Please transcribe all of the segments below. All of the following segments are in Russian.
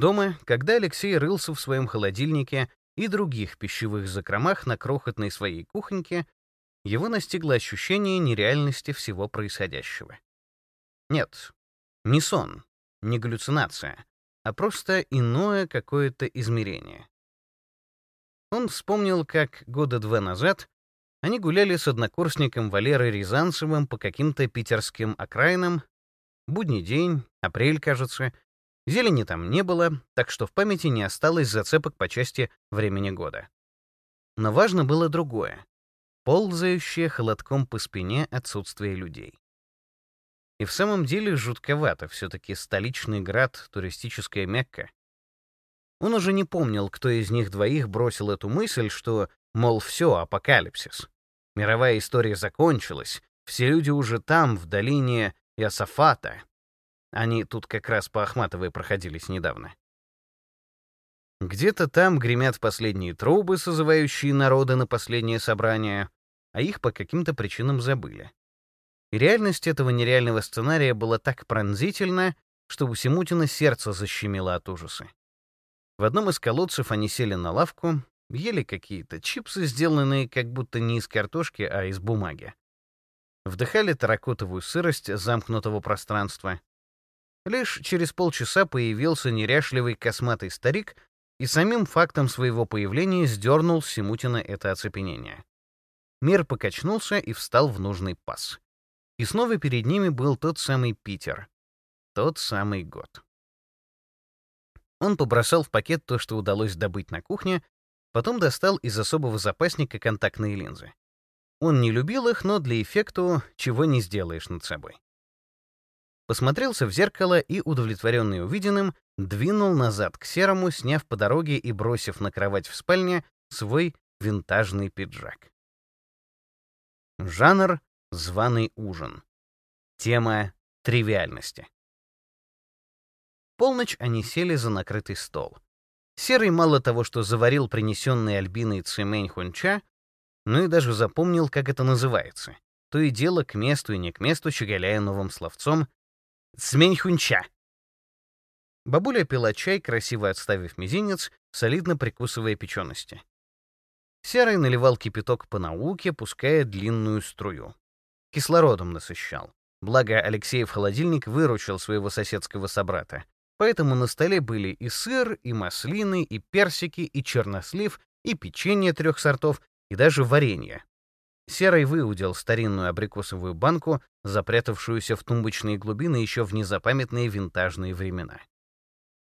Дома, когда Алексей рылся в своем холодильнике и других пищевых закромах на крохотной своей кухоньке, его настигло ощущение нереальности всего происходящего. Нет, не сон, не галлюцинация, а просто иное какое-то измерение. Он вспомнил, как года два назад они гуляли с однокурсником Валерой Рязанцевым по каким-то питерским окраинам. Будний день, апрель, кажется. Зелени там не было, так что в памяти не осталось зацепок по части времени года. Но важно было другое — ползающее холодком по спине отсутствие людей. И в самом деле жутковато все-таки столичный град, туристическая Мекка. Он уже не помнил, кто из них двоих бросил эту мысль, что, мол, все, апокалипсис. Мировая история закончилась, все люди уже там, в долине Иосафата. Они тут как раз по Ахматовой проходились недавно. Где-то там гремят последние трубы, созывающие народы на последнее собрание, а их по каким-то причинам забыли. И реальность этого нереального сценария была так пронзительна, что у Симутина сердце защемило от ужаса. В одном из колодцев они сели на лавку, ели какие-то чипсы, сделанные как будто не из картошки, а из бумаги. Вдыхали таракотовую сырость замкнутого пространства. Лишь через полчаса появился неряшливый косматый старик и самим фактом своего появления сдернул с Симутина это оцепенение. Мир покачнулся и встал в нужный паз. И снова перед ними был тот самый Питер. Тот самый год. Он побросал в пакет то, что удалось добыть на кухне, потом достал из особого запасника контактные линзы. Он не любил их, но для эффекта чего не сделаешь над собой. Посмотрелся в зеркало и, удовлетворенный увиденным, двинул назад к серому, сняв по дороге и бросив на кровать в спальне свой винтажный пиджак. Жанр — званый ужин. Тема — тривиальности полночь они сели за накрытый стол. Серый мало того, что заварил принесенный Альбиной цемень хунча, но и даже запомнил, как это называется. То и дело к месту и не к месту, щеголяя новым словцом «цмень хунча». Бабуля пила чай, красиво отставив мизинец, солидно прикусывая печености. Серый наливал кипяток по науке, пуская длинную струю. Кислородом насыщал. Благо, Алексей в холодильник выручил своего соседского собрата. Поэтому на столе были и сыр, и маслины, и персики, и чернослив, и печенье трех сортов, и даже варенье. Серый выудил старинную абрикосовую банку, запрятавшуюся в тумбочные глубины еще в незапамятные винтажные времена.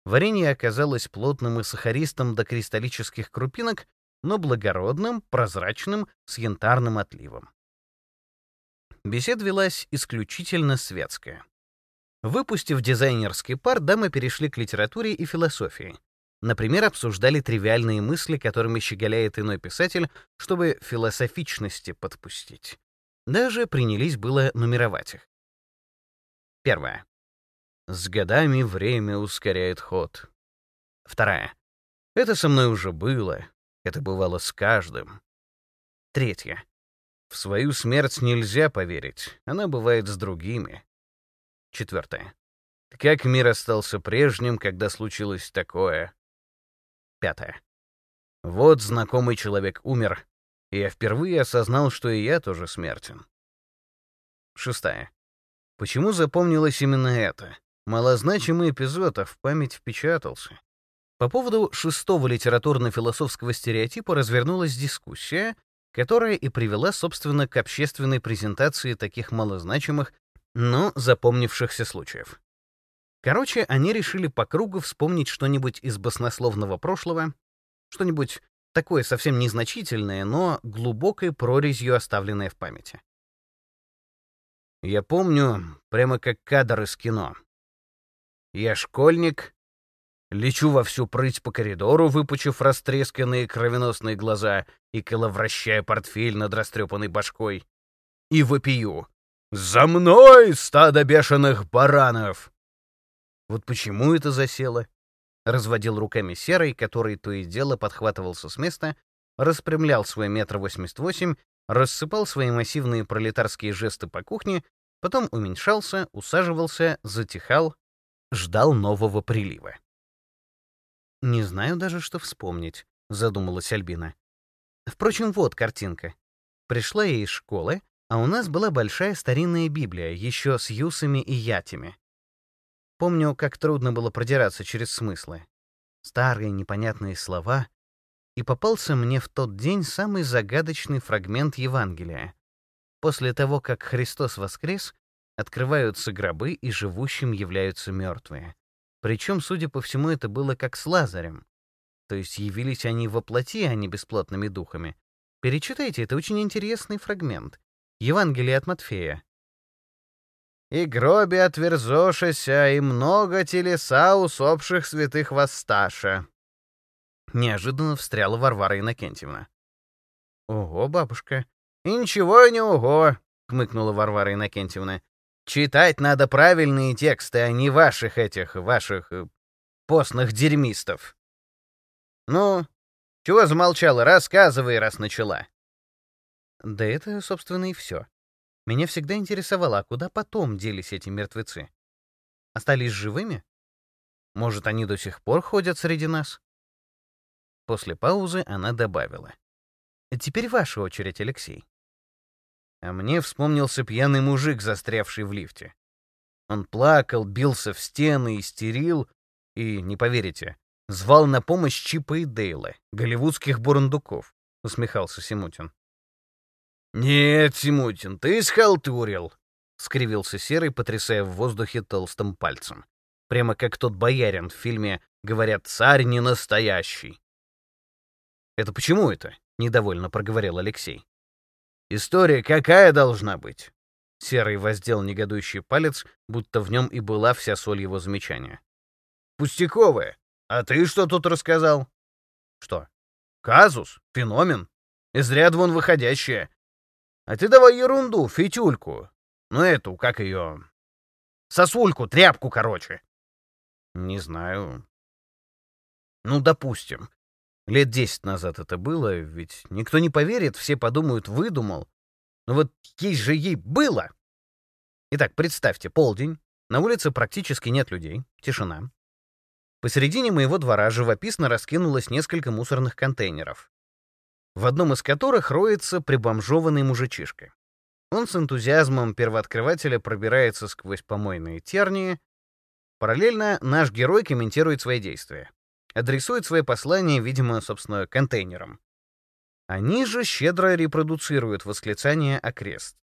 Варенье оказалось плотным и сахаристым до кристаллических крупинок, но благородным, прозрачным, с янтарным отливом. Беседа велась исключительно светская. Выпустив дизайнерский пар, дамы перешли к литературе и философии. Например, обсуждали тривиальные мысли, которыми щеголяет иной писатель, чтобы философичности подпустить. Даже принялись было нумеровать их. Первое. С годами время ускоряет ход. Вторая. Это со мной уже было. Это бывало с каждым. Третья. В свою смерть нельзя поверить. Она бывает с другими. Четвертое. Как мир остался прежним, когда случилось такое? Пятое. Вот знакомый человек умер, и я впервые осознал, что и я тоже смертен. Шестая. Почему запомнилось именно это? Малозначимый эпизод, а в память впечатался. По поводу шестого литературно-философского стереотипа развернулась дискуссия, которая и привела, собственно, к общественной презентации таких малозначимых но запомнившихся случаев. Короче, они решили по кругу вспомнить что-нибудь из баснословного прошлого, что-нибудь такое совсем незначительное, но глубокой прорезью оставленное в памяти. Я помню, прямо как кадр из кино. Я школьник, лечу во всю прыть по коридору, выпучив растресканные кровеносные глаза и коловращая портфель над растрепанной башкой, и вопию. «За мной, стадо бешеных баранов!» Вот почему это засело? Разводил руками серый, который то и дело подхватывался с места, распрямлял свой метр восемьдесят восемь, рассыпал свои массивные пролетарские жесты по кухне, потом уменьшался, усаживался, затихал, ждал нового прилива. Не знаю даже, что вспомнить, задумалась Альбина. Впрочем, вот картинка. Пришла я из школы, а у нас была большая старинная Библия, еще с юсами и ятями. Помню, как трудно было продираться через смыслы. Старые непонятные слова. И попался мне в тот день самый загадочный фрагмент Евангелия. После того, как Христос воскрес, открываются гробы, и живущим являются мертвые. Причем, судя по всему, это было как с Лазарем. То есть явились они во плоти, а не бесплотными духами. Перечитайте, это очень интересный фрагмент. Евангелие от Матфея. «И гроби отверзошися, и много телеса усопших святых воссташа». Неожиданно встряла Варвара Иннокентьевна. «Ого, бабушка!» «И ничего не ого!» — хмыкнула Варвара Иннокентьевна. «Читать надо правильные тексты, а не ваших этих, ваших э, постных дерьмистов». «Ну, чего замолчала? Рассказывай, раз начала». Да это, собственно, и все. Меня всегда интересовало, а куда потом делись эти мертвецы? Остались живыми? Может, они до сих пор ходят среди нас? После паузы она добавила. «Теперь ваша очередь, Алексей». А мне вспомнился пьяный мужик, застрявший в лифте. Он плакал, бился в стены, истерил и, не поверите, звал на помощь Чипа и Дейла, голливудских бурундуков, усмехался Симутин. «Нет, Симутин, ты схалтурил!» — скривился Серый, потрясая в воздухе толстым пальцем. Прямо как тот боярин в фильме «Говорят, царь не настоящий». «Это почему это?» — недовольно проговорил Алексей. «История какая должна быть?» Серый воздел негодующий палец, будто в нем и была вся соль его замечания. «Пустяковая. А ты что тут рассказал?» «Что?» «Казус? Феномен? Из ряда вон выходящее. А ты давай ерунду, фитюльку. Ну эту, как ее... Сосульку, тряпку, короче. Не знаю. Ну, допустим. Лет десять назад это было, ведь никто не поверит, все подумают, выдумал. Но вот есть же ей было. Итак, представьте, полдень, на улице практически нет людей, тишина. Посередине моего двора живописно раскинулось несколько мусорных контейнеров в одном из которых роется прибомжованный мужичишка. Он с энтузиазмом первооткрывателя пробирается сквозь помойные тернии. Параллельно наш герой комментирует свои действия. Адресует свои послания, видимо, собственно, контейнерам. Они же щедро репродуцируют восклицания окрест.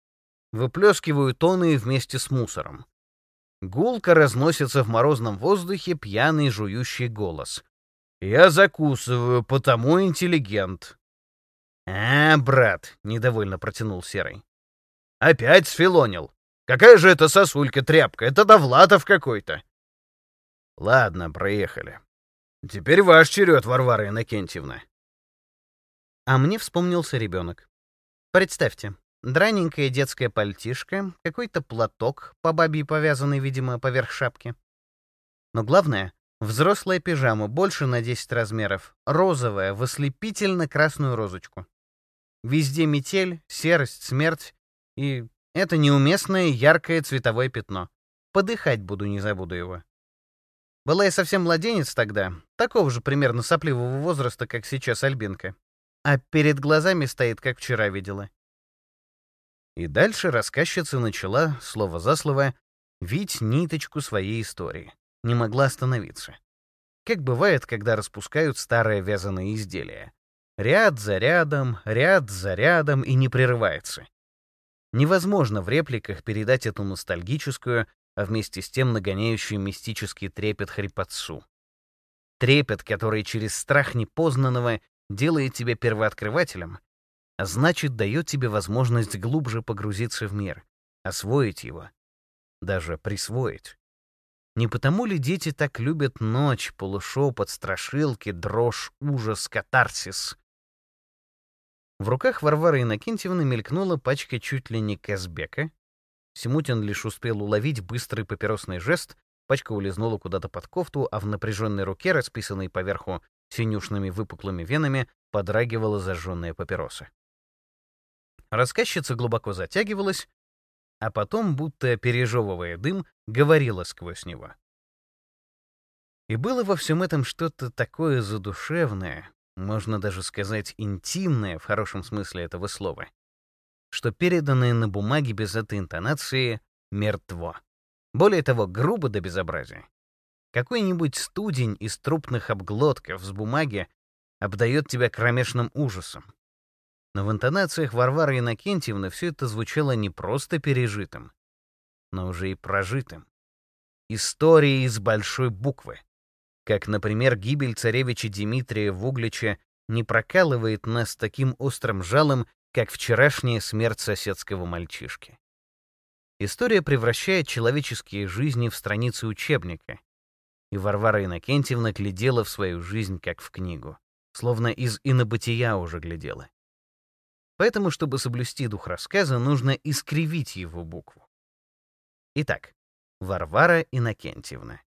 Выплескивают тоны вместе с мусором. Гулко разносится в морозном воздухе пьяный жующий голос. «Я закусываю, потому интеллигент. «А, брат», — недовольно протянул Серый. «Опять сфилонил. Какая же это сосулька-тряпка? Это Довлатов какой-то». «Ладно, проехали. Теперь ваш черед, Варвара Иннокентьевна». А мне вспомнился ребенок. Представьте, драненькая детская пальтишка, какой-то платок, по бабе повязанный, видимо, поверх шапки. Но главное — взрослая пижама, больше на 10 размеров, розовая, в ослепительно красную розочку. Везде метель, серость, смерть и это неуместное яркое цветовое пятно. Подыхать буду, не забуду его. Была я совсем младенец тогда, такого же примерно сопливого возраста, как сейчас Альбинка. А перед глазами стоит, как вчера видела. И дальше рассказчица начала, слово за слово, вить ниточку своей истории. Не могла остановиться. Как бывает, когда распускают старое вязаное изделие. Ряд за рядом, ряд за рядом и не прерывается. Невозможно в репликах передать эту ностальгическую, а вместе с тем нагоняющую мистический трепет хрипотцу. Трепет, который через страх непознанного делает тебя первооткрывателем, а значит, дает тебе возможность глубже погрузиться в мир, освоить его, даже присвоить. Не потому ли дети так любят ночь, полушепот, страшилки, дрожь, ужас, катарсис? В руках Варвары Иннокентьевны мелькнула пачка чуть ли не Казбека. Симутин лишь успел уловить быстрый папиросный жест, пачка улизнула куда-то под кофту, а в напряженной руке, расписанной поверху синюшными выпуклыми венами, подрагивала зажженная папироса. Рассказчица глубоко затягивалась, а потом, будто пережевывая дым, говорила сквозь него. И было во всем этом что-то такое задушевное, можно даже сказать интимное в хорошем смысле этого слова, что переданное на бумаге без этой интонации мертво. Более того, грубо до безобразия. Какой-нибудь студень из трупных обглотков с бумаги обдает тебя кромешным ужасом. Но в интонациях Варвары Иннокентьевны все это звучало не просто пережитым, но уже и прожитым. Истории из большой буквы. Как, например, гибель царевича Дмитрия в Угличе не прокалывает нас таким острым жалом, как вчерашняя смерть соседского мальчишки. История превращает человеческие жизни в страницы учебника, и Варвара Иннокентьевна глядела в свою жизнь как в книгу, словно из инобытия уже глядела. Поэтому, чтобы соблюсти дух рассказа, нужно искривить его букву. Итак, Варвара Иннокентьевна.